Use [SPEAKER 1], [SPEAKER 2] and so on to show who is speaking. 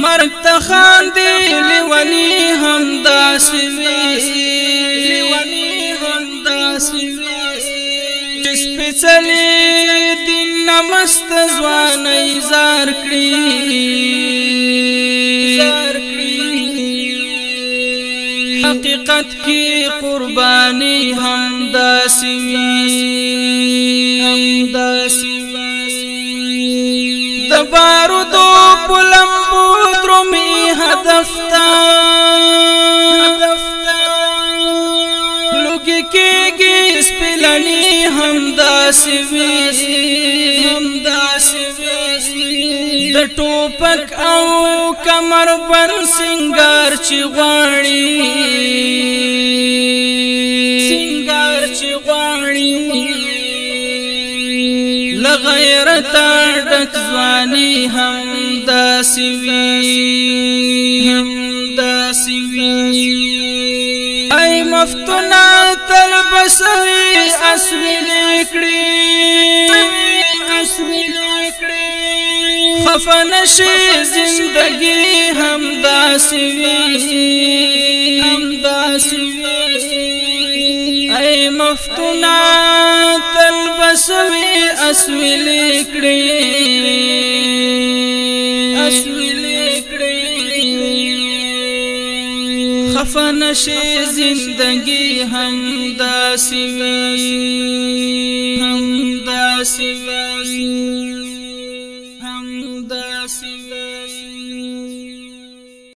[SPEAKER 1] مرگ تخان دی لیونی هم دا سوی لیونی هم دا سوی جس پچلی دین نمست زوانی زار کری حقیقت کی قربانی هم دا سوی هم دا سوی د بارودو بلم بود رو می هدفتا لوگی کی گی سپلنی هم دا سوی هم دا سوی د ټوپک او کمر پر سنگار چی غواړي سنگار چی غواړي غیرت ډک ځواني هم دا سوي هم دا سوي اي مفتونا تل بسوي اسوي لیکړي اسوي لیکړي خفن شي زندگی هم دا سوي هم دا سوي اے مفتونا تلبسوی اسویل کړی اسویل کړی خفن شي زندگی هم داسوی هم داسوی هم داسوی